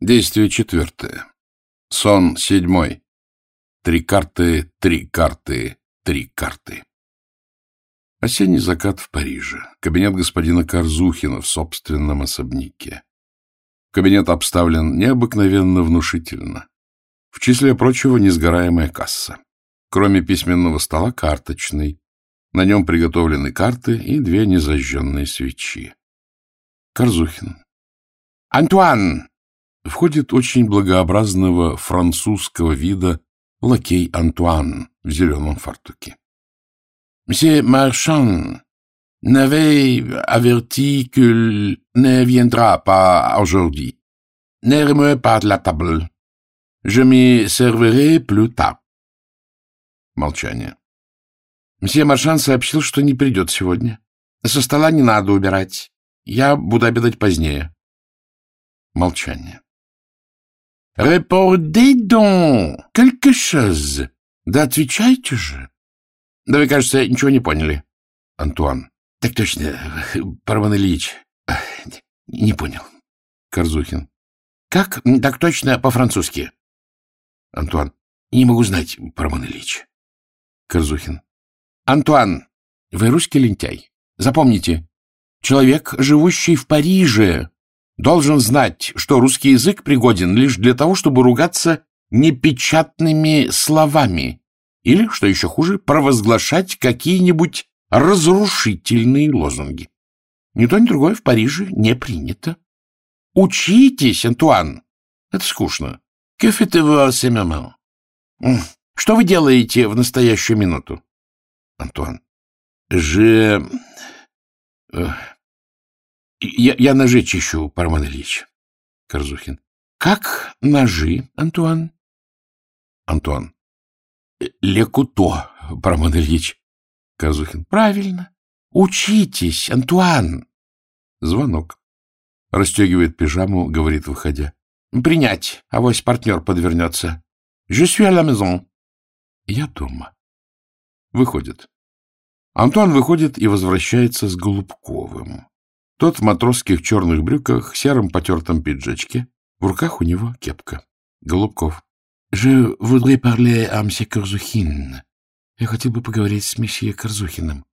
Действие четвертое. Сон седьмой. Три карты, три карты, три карты. Осенний закат в Париже. Кабинет господина Корзухина в собственном особняке. Кабинет обставлен необыкновенно внушительно. В числе прочего несгораемая касса. Кроме письменного стола карточный. На нем приготовлены карты и две незажженные свечи. Корзухин. «Антуан!» Входит очень благообразного французского вида лакей Антуан в зеленом фартуке. «Мсье Маршан n'avait averti qu'il ne viendra pas aujourd'hui. Ne remuez pas la table. Je m'y servirai plus tard». Молчание. Мсье Маршан сообщил, что не придет сегодня. Со стола не надо убирать. Я буду обедать позднее. Молчание. «Репордez donc quelque chose!» «Да отвечайте же!» «Да вы, кажется, ничего не поняли». Антуан. «Так точно, Парван Ильич. Не понял». Корзухин. «Как так точно по-французски?» Антуан. «Не могу знать, Парван Ильич». Корзухин. «Антуан, вы русский лентяй. Запомните, человек, живущий в Париже, должен знать, что русский язык пригоден лишь для того, чтобы ругаться непечатными словами или, что еще хуже, провозглашать какие-нибудь разрушительные лозунги. Ни то, ни другое в Париже не принято. Учитесь, Антуан. Это скучно. Que faites-vous Что вы делаете в настоящую минуту? Антуан. Же... Я, я ножи чищу, Парман Ильич. Корзухин. Как ножи, Антуан? Антуан. Лекуто, Парман Ильич. Корзухин. Правильно. Учитесь, Антуан. Звонок. Расстегивает пижаму, говорит, выходя. Принять, авось партнер подвернется. Je suis à la maison. Я дома. Выходит. Антуан выходит и возвращается с Голубковым. Тот в матросских черных брюках, сером потертом пиджачке. В руках у него кепка. Голубков. — Je voudrais parler à M. Корзухин. Я хотел бы поговорить с месье Корзухиным.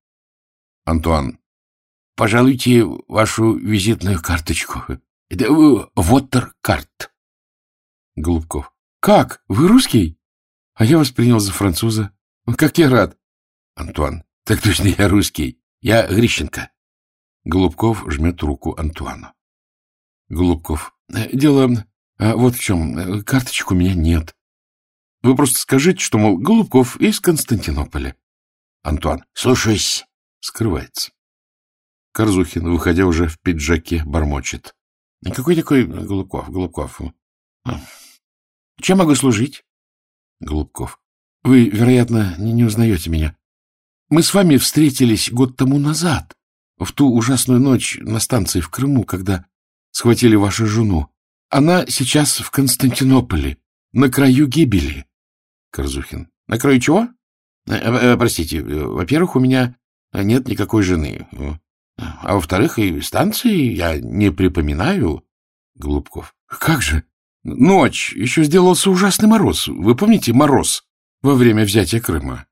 Антуан. — Пожалуйте вашу визитную карточку. Это вотер-карт. Голубков. — Как? Вы русский? А я вас принял за француза. Как я рад. Антуан. — Так точно, я русский. Я Грищенко. Голубков жмет руку Антуану. Голубков. «Э, — Дело а вот в чем. Э, карточек у меня нет. Вы просто скажите, что, мол, Голубков из Константинополя. Антуан. — Слушаюсь. Скрывается. Корзухин, выходя уже в пиджаке, бормочет. — Какой такой Голубков? Голубков. А, чем могу служить? Голубков. — Вы, вероятно, не, не узнаете меня. Мы с вами встретились год тому назад в ту ужасную ночь на станции в Крыму, когда схватили вашу жену. Она сейчас в Константинополе, на краю гибели. Корзухин. На краю чего? Э, э, простите, во-первых, у меня нет никакой жены. А во-вторых, и станции я не припоминаю. Голубков. Как же? Ночь. Еще сделался ужасный мороз. Вы помните мороз во время взятия Крыма?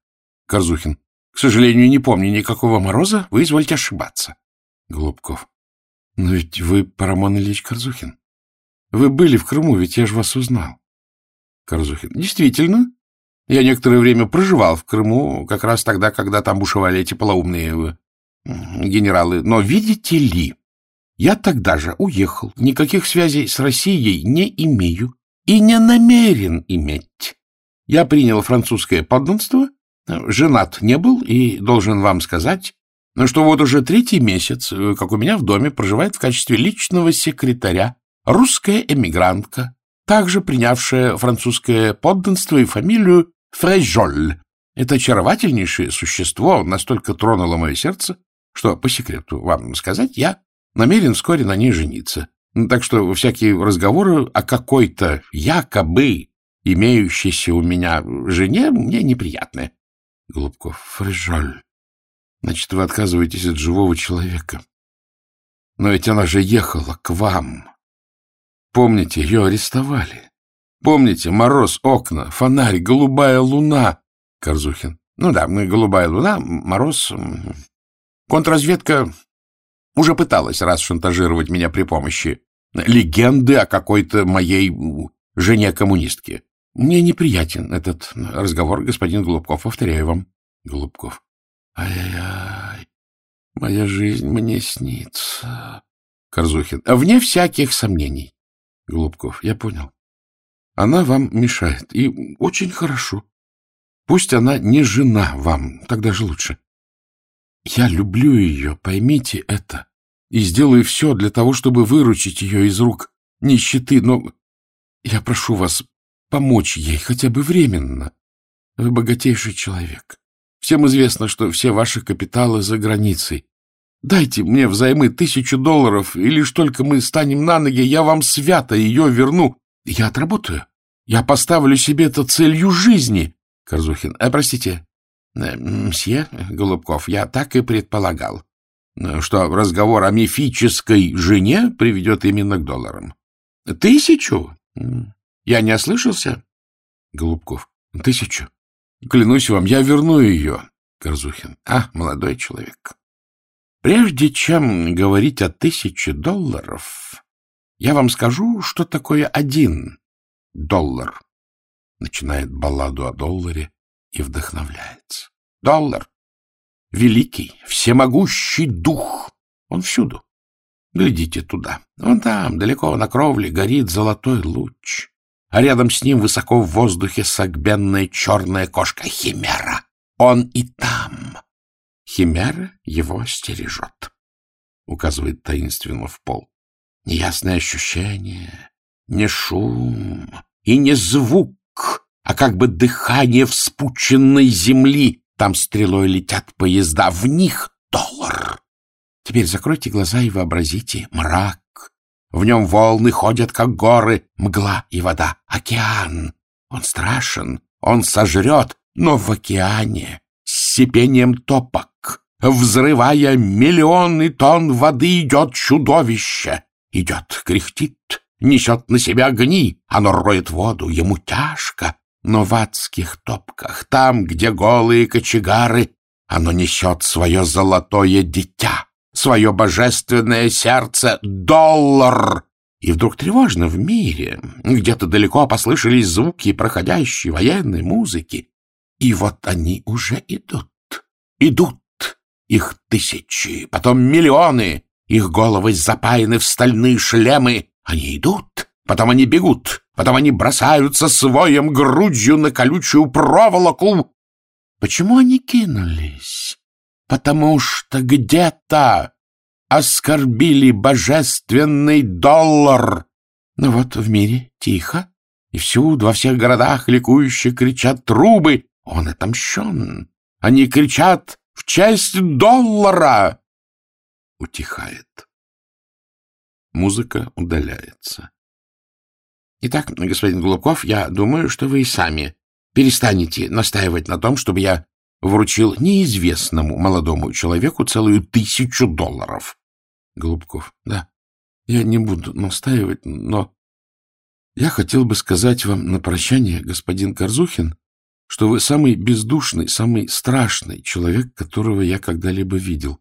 Корзухин. К сожалению, не помню никакого мороза, вы извольте ошибаться. Голубков. Но ведь вы Парамон Ильич Корзухин. Вы были в Крыму, ведь я же вас узнал. Корзухин. Действительно. Я некоторое время проживал в Крыму, как раз тогда, когда там бушевали эти полоумные генералы. Но видите ли, я тогда же уехал, никаких связей с Россией не имею и не намерен иметь. Я принял французское подданство Женат не был и должен вам сказать, что вот уже третий месяц, э, как у меня в доме, проживает в качестве личного секретаря русская эмигрантка, также принявшая французское подданство и фамилию Фрейжоль. Это очаровательнейшее существо настолько тронуло мое сердце, что, по секрету вам сказать, я намерен вскоре на ней жениться. Так что всякие разговоры о какой-то якобы имеющейся у меня жене мне неприятны. Голубков. Фрижоль. Значит, вы отказываетесь от живого человека. Но ведь она же ехала к вам. Помните, ее арестовали. Помните, мороз, окна, фонарь, голубая луна. Корзухин. Ну да, мы голубая луна, мороз. Контрразведка уже пыталась раз шантажировать меня при помощи легенды о какой-то моей жене-коммунистке. Мне неприятен этот разговор, господин Голубков, повторяю вам. Голубков. Ай-яй-яй, моя жизнь мне снится. Корзухин. Вне всяких сомнений. Голубков. Я понял. Она вам мешает, и очень хорошо. Пусть она не жена вам, тогда же лучше. Я люблю ее, поймите это, и сделаю все для того, чтобы выручить ее из рук нищеты, но я прошу вас помочь ей хотя бы временно. Вы богатейший человек. Всем известно, что все ваши капиталы за границей. Дайте мне взаймы тысячу долларов, и лишь только мы станем на ноги, я вам свято ее верну. Я отработаю. Я поставлю себе это целью жизни. Корзухин. А, простите, э, мсье Голубков, я так и предполагал, что разговор о мифической жене приведет именно к долларам. Тысячу? Я не ослышался? Голубков. Тысячу. Клянусь вам, я верну ее. Корзухин. А, молодой человек. Прежде чем говорить о тысяче долларов, я вам скажу, что такое один доллар. Начинает балладу о долларе и вдохновляется. Доллар — великий, всемогущий дух. Он всюду. Глядите туда. Вон там, далеко на кровле, горит золотой луч. А рядом с ним высоко в воздухе согбенная черная кошка Химера. Он и там. Химера его стережет. Указывает таинственно в пол. Неясное ощущение, не шум и не звук, а как бы дыхание вспученной земли. Там стрелой летят поезда, в них доллар. Теперь закройте глаза и вообразите мрак. В нем волны ходят, как горы, мгла и вода. Океан. Он страшен, он сожрет, но в океане с сипением топок, взрывая миллионы тонн воды, идет чудовище. Идет, кряхтит, несет на себя огни, оно роет воду, ему тяжко, но в адских топках, там, где голые кочегары, оно несет свое золотое дитя свое божественное сердце доллар. И вдруг тревожно в мире, где-то далеко послышались звуки проходящей военной музыки. И вот они уже идут, идут, их тысячи, потом миллионы, их головы запаяны в стальные шлемы. Они идут, потом они бегут, потом они бросаются своим грудью на колючую проволоку. Почему они кинулись? потому что где-то оскорбили божественный доллар. Но вот в мире тихо, и всюду, во всех городах ликующе кричат трубы. Он отомщен. Они кричат в честь доллара. Утихает. Музыка удаляется. Итак, господин Голубков, я думаю, что вы и сами перестанете настаивать на том, чтобы я вручил неизвестному молодому человеку целую тысячу долларов. Голубков. Да, я не буду настаивать, но я хотел бы сказать вам на прощание, господин Корзухин, что вы самый бездушный, самый страшный человек, которого я когда-либо видел.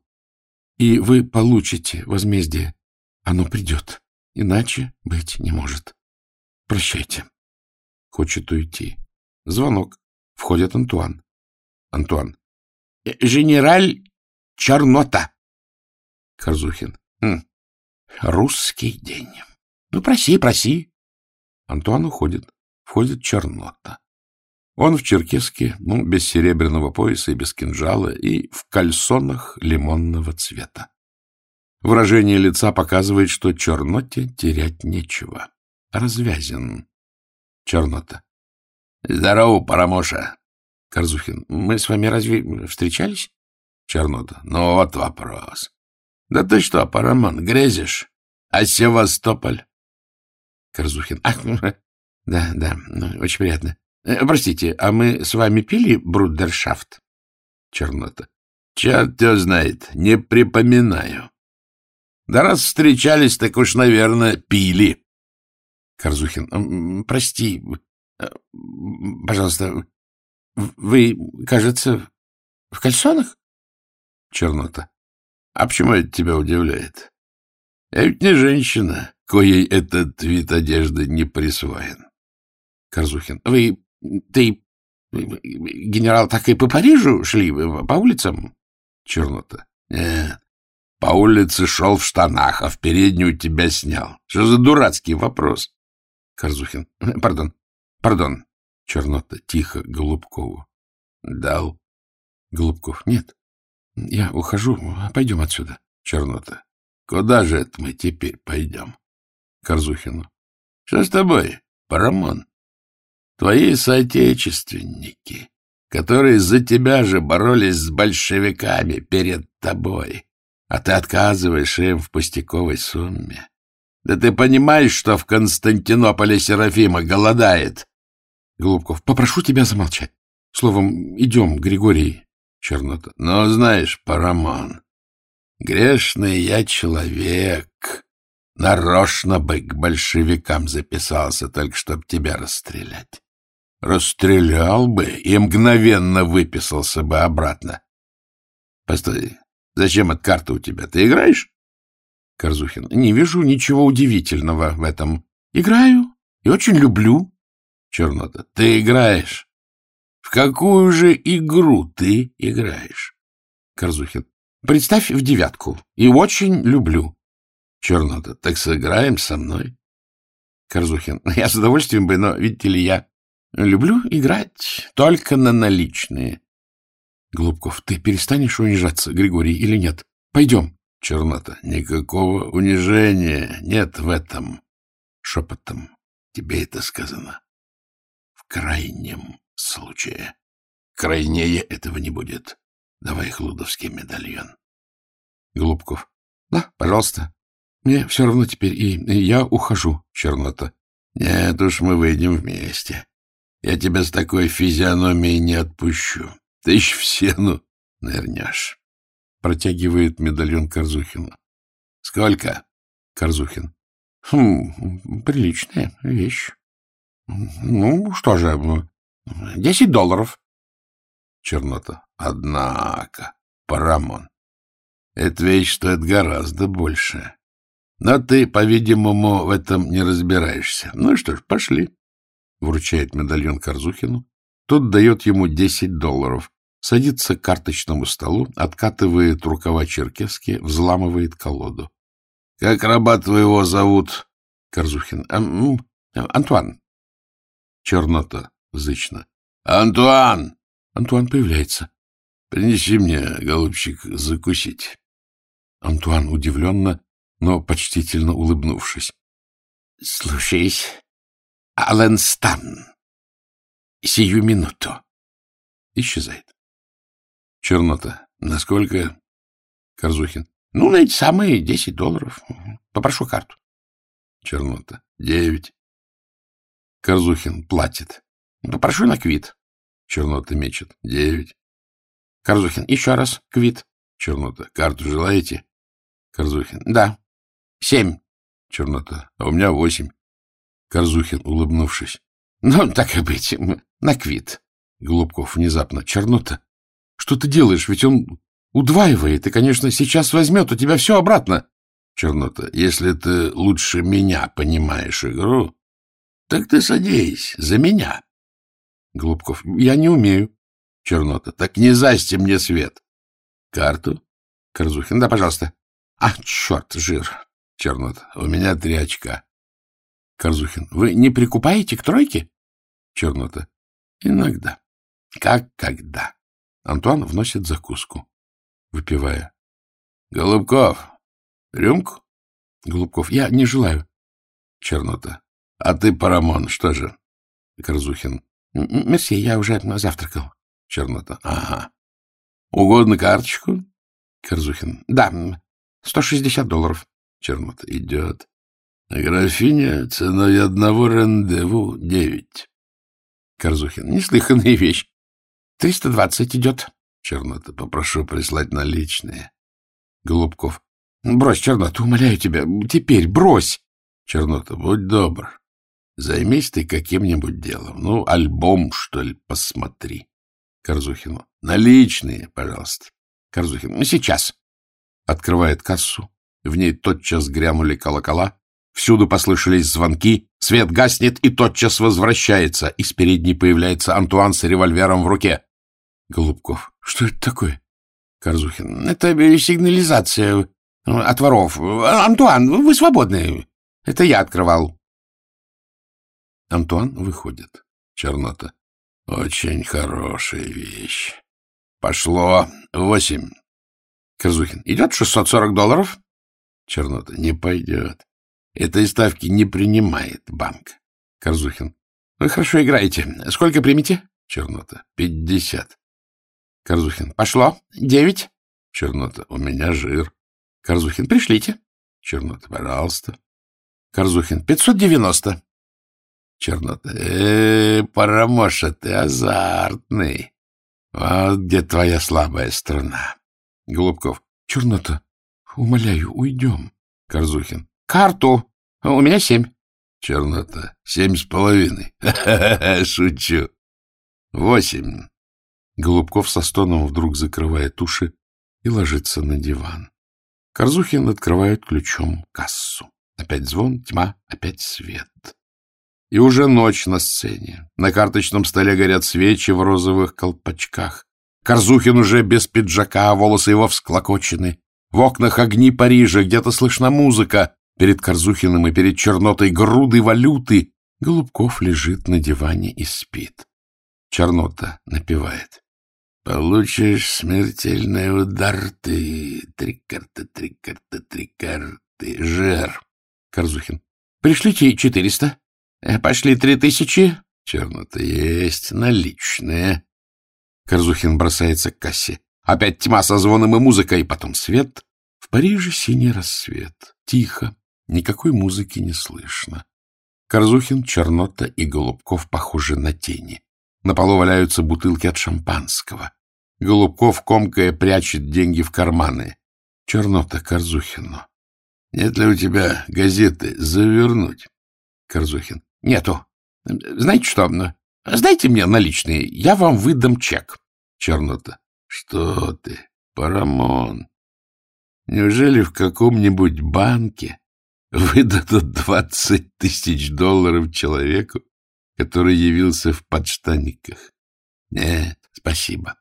И вы получите возмездие. Оно придет. Иначе быть не может. Прощайте. Хочет уйти. Звонок. Входит Антуан. Антуан. Э, Генераль Чернота. Корзухин. Хм. Русский день. Ну, проси, проси. Антуан уходит. Входит Чернота. Он в черкеске, ну, без серебряного пояса и без кинжала, и в кальсонах лимонного цвета. Выражение лица показывает, что Черноте терять нечего. Развязен. Чернота. — Здорово, Парамоша. Корзухин. Мы с вами разве встречались? Чернота. Ну вот вопрос. Да ты что, Парамон, грезишь? А Севастополь? Корзухин. Ах, да, да, ну, очень приятно. Э, простите, а мы с вами пили брудершафт? Чернота. Черт тебя знает, не припоминаю. Да раз встречались, так уж, наверное, пили. Корзухин. Прости, э, пожалуйста, вы, кажется, в кальсонах? Чернота. А почему это тебя удивляет? Я ведь не женщина, коей этот вид одежды не присвоен. Корзухин. Вы, ты, генерал, так и по Парижу шли, по улицам? Чернота. Нет, по улице шел в штанах, а в переднюю тебя снял. Что за дурацкий вопрос? Корзухин. Пардон, пардон. Чернота тихо Голубкову. Дал. Голубков. Нет. Я ухожу. Пойдем отсюда. Чернота. Куда же это мы теперь пойдем? Корзухину. Что с тобой, Парамон? Твои соотечественники, которые за тебя же боролись с большевиками перед тобой, а ты отказываешь им в пустяковой сумме. Да ты понимаешь, что в Константинополе Серафима голодает? Голубков, попрошу тебя замолчать. Словом, идем, Григорий. Чернота. Но знаешь, Парамон, грешный я человек. Нарочно бы к большевикам записался, только чтобы тебя расстрелять. Расстрелял бы и мгновенно выписался бы обратно. Постой, зачем эта карта у тебя? Ты играешь? Корзухин. Не вижу ничего удивительного в этом. Играю и очень люблю. Чернота. Ты играешь. В какую же игру ты играешь? Корзухин. Представь в девятку. И очень люблю. Чернота. Так сыграем со мной. Корзухин. Я с удовольствием бы, но, видите ли, я люблю играть только на наличные. Голубков. Ты перестанешь унижаться, Григорий, или нет? Пойдем. Чернота. Никакого унижения нет в этом. Шепотом. Тебе это сказано крайнем случае. Крайнее этого не будет. Давай хлудовский медальон. Голубков. Да, пожалуйста. Мне все равно теперь, и, и я ухожу, Чернота. Нет уж, мы выйдем вместе. Я тебя с такой физиономией не отпущу. Ты еще в сену нырнешь. Протягивает медальон Корзухину. Сколько? Корзухин. Хм, приличная вещь. Ну, что же, десять долларов. Чернота. Однако, Парамон, эта вещь стоит гораздо больше. Но ты, по-видимому, в этом не разбираешься. Ну что ж, пошли. Вручает медальон Корзухину. Тот дает ему десять долларов. Садится к карточному столу, откатывает рукава черкески, взламывает колоду. — Как раба твоего зовут? Корзухин. — Антуан. Чернота зычно. — Антуан! Антуан появляется. — Принеси мне, голубчик, закусить. Антуан удивленно, но почтительно улыбнувшись. — Слушаюсь, Ален Стан. Сию минуту. Исчезает. Чернота. Насколько? Корзухин. Ну, на эти самые десять долларов. Попрошу карту. Чернота. Девять. Корзухин платит. Попрошу на квит. Чернота мечет. Девять. Корзухин. Еще раз. Квит. Чернота. Карту желаете? Корзухин. Да. Семь. Чернота. А у меня восемь. Корзухин, улыбнувшись. Ну, так и быть. На квит. Голубков внезапно. Чернота. Что ты делаешь? Ведь он удваивает, и, конечно, сейчас возьмет у тебя все обратно. Чернота. Если ты лучше меня понимаешь игру, так ты садись, за меня. Голубков. Я не умею. Чернота. Так не засти мне свет. Карту? Корзухин. Да, пожалуйста. А, черт, жир. Чернота. У меня три очка. Корзухин. Вы не прикупаете к тройке? Чернота. Иногда. Как когда. Антуан вносит закуску, выпивая. Голубков. Рюмку? Голубков. Я не желаю. Чернота. А ты, Парамон, что же? Корзухин. Мерси, я уже завтракал. Чернота. Ага. Угодно карточку? Корзухин. Да, сто шестьдесят долларов. Чернота. Идет. Графиня ценой одного рандеву девять. Корзухин. Неслыханная вещь. Триста двадцать идет. Чернота. Попрошу прислать наличные. Голубков. Брось, Чернота, умоляю тебя. Теперь брось. Чернота. Будь добр. Займись ты каким-нибудь делом. Ну, альбом, что ли, посмотри. Корзухину. Наличные, пожалуйста. Корзухин. Ну, сейчас. Открывает кассу. В ней тотчас грянули колокола. Всюду послышались звонки. Свет гаснет и тотчас возвращается. Из передней появляется Антуан с револьвером в руке. Голубков. Что это такое? Корзухин. Это сигнализация от воров. Антуан, вы свободны. Это я открывал. Антуан выходит. Чернота. Очень хорошая вещь. Пошло восемь. Корзухин. Идет 640 долларов? Чернота. Не пойдет. Этой ставки не принимает банк. Корзухин. Вы хорошо играете. Сколько примете? Чернота. Пятьдесят. Корзухин. Пошло. Девять. Чернота. У меня жир. Корзухин. Пришлите. Чернота. Пожалуйста. Корзухин. Пятьсот девяносто. Чернота. Э, Парамоша, ты азартный. Вот где твоя слабая струна. Голубков. Чернота. Умоляю, уйдем. Корзухин. Карту. У меня семь. Чернота. Семь с половиной. Шучу. Восемь. Голубков со стоном вдруг закрывает уши и ложится на диван. Корзухин открывает ключом кассу. Опять звон, тьма, опять свет. И уже ночь на сцене. На карточном столе горят свечи в розовых колпачках. Корзухин уже без пиджака, волосы его всклокочены. В окнах огни Парижа, где-то слышна музыка. Перед Корзухиным и перед чернотой груды валюты. Голубков лежит на диване и спит. Чернота напевает. Получишь смертельный удар ты, три карты, три карты, три карты, жир. Корзухин. Пришлите четыреста. Э, пошли три тысячи. Чернота есть, наличные. Корзухин бросается к кассе. Опять тьма со звоном и музыкой, потом свет. В Париже синий рассвет. Тихо, никакой музыки не слышно. Корзухин, Чернота и Голубков похожи на тени. На полу валяются бутылки от шампанского. Голубков, комкая, прячет деньги в карманы. Чернота Корзухину. Нет ли у тебя газеты завернуть? Корзухин. Нету. Знаете что? Сдайте мне наличные, я вам выдам чек. Чернота. Что ты, Парамон? Неужели в каком-нибудь банке выдадут двадцать тысяч долларов человеку, который явился в подштанниках. Нет, спасибо.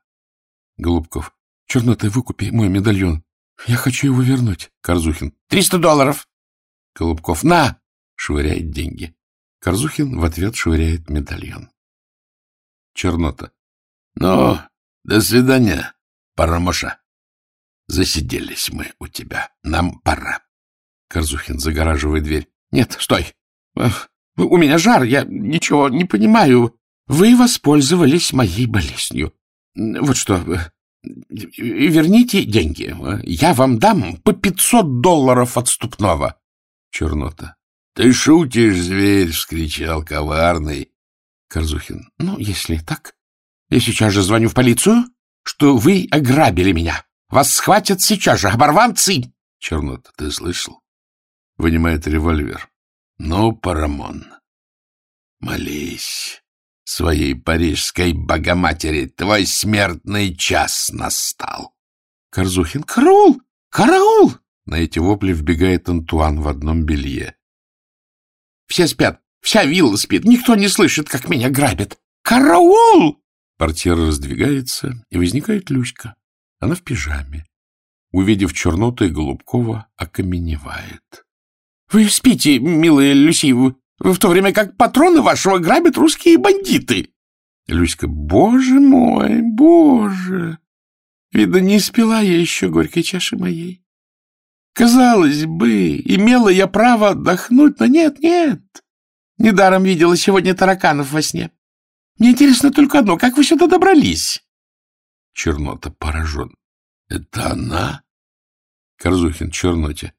Голубков. Чернота, выкупи мой медальон. Я хочу его вернуть. Корзухин. Триста долларов. Голубков. На! Швыряет деньги. Корзухин в ответ швыряет медальон. Чернота. Ну, до свидания, Парамоша. Засиделись мы у тебя. Нам пора. Корзухин загораживает дверь. Нет, стой. У меня жар, я ничего не понимаю. Вы воспользовались моей болезнью. Вот что, верните деньги. Я вам дам по пятьсот долларов отступного. Чернота. — Ты шутишь, зверь! — вскричал коварный. Корзухин. — Ну, если так, я сейчас же звоню в полицию, что вы ограбили меня. Вас схватят сейчас же, оборванцы! Чернота. Ты слышал? Вынимает револьвер. Ну, Парамон, молись своей парижской богоматери, твой смертный час настал. Корзухин. Караул! Караул! На эти вопли вбегает Антуан в одном белье. Все спят, вся вилла спит, никто не слышит, как меня грабят. Караул! Портьер раздвигается, и возникает Люська. Она в пижаме. Увидев черноту и Голубкова, окаменевает. Вы спите, милая Люси, в то время как патроны вашего грабят русские бандиты. Люська, боже мой, боже! Видно, не спила я еще горькой чаши моей. Казалось бы, имела я право отдохнуть, но нет, нет. Недаром видела сегодня тараканов во сне. Мне интересно только одно, как вы сюда добрались? Чернота поражен. Это она? Корзухин, Черноте.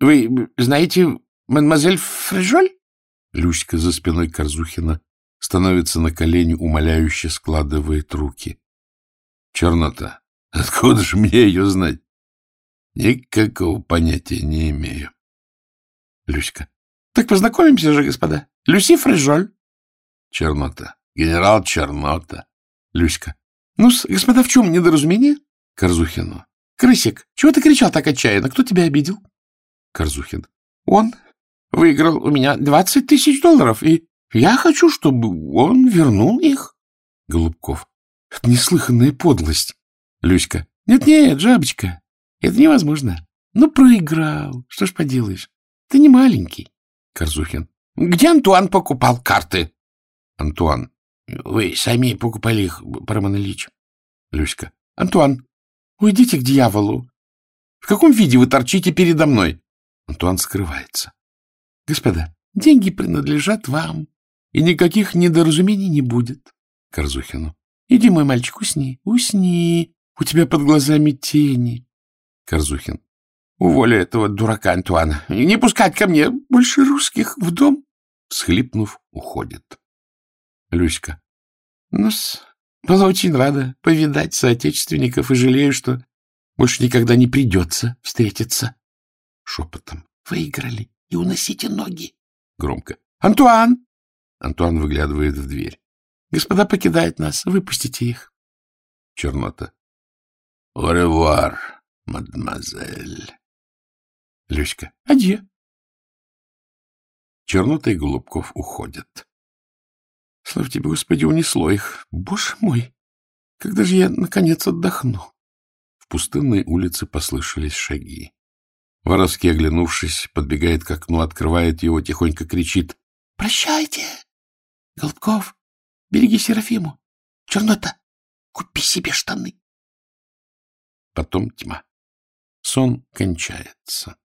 Вы знаете мадемуазель Фрижоль? Люська за спиной Корзухина становится на колени, умоляюще складывает руки. Чернота. Откуда же мне ее знать? Никакого понятия не имею. Люська. Так познакомимся же, господа. Люси Фрежоль. Чернота. Генерал Чернота. Люська. ну господа, в чем недоразумение? Корзухину. Крысик, чего ты кричал так отчаянно? Кто тебя обидел? Корзухин. Он выиграл у меня двадцать тысяч долларов, и я хочу, чтобы он вернул их. Голубков. Неслыханная подлость. Люська. Нет-нет, жабочка, это невозможно. Ну, проиграл. Что ж поделаешь? Ты не маленький. Корзухин. Где Антуан покупал карты? Антуан. Вы сами покупали их, Парамон Ильич. Люська. Антуан, уйдите к дьяволу. В каком виде вы торчите передо мной? Антуан скрывается. Господа, деньги принадлежат вам, и никаких недоразумений не будет. Корзухину. Иди, мой мальчик, усни, усни. У тебя под глазами тени. Корзухин. Уволи этого дурака Антуана. И не пускать ко мне больше русских в дом. Схлипнув, уходит. Люська. ну была очень рада повидать соотечественников и жалею, что больше никогда не придется встретиться. Шепотом. Выиграли и уносите ноги. Громко. Антуан! Антуан выглядывает в дверь. Господа покидают нас. Выпустите их. Чернота. Au мадемуазель. Люська. Адье. Чернота и Голубков уходят. Слава тебе, Господи, унесло их. Боже мой, когда же я, наконец, отдохну? В пустынной улице послышались шаги. Воровский, оглянувшись, подбегает к окну, открывает его, тихонько кричит. — Прощайте! Голубков, береги Серафиму. Чернота, купи себе штаны. Потом тьма. Сон кончается.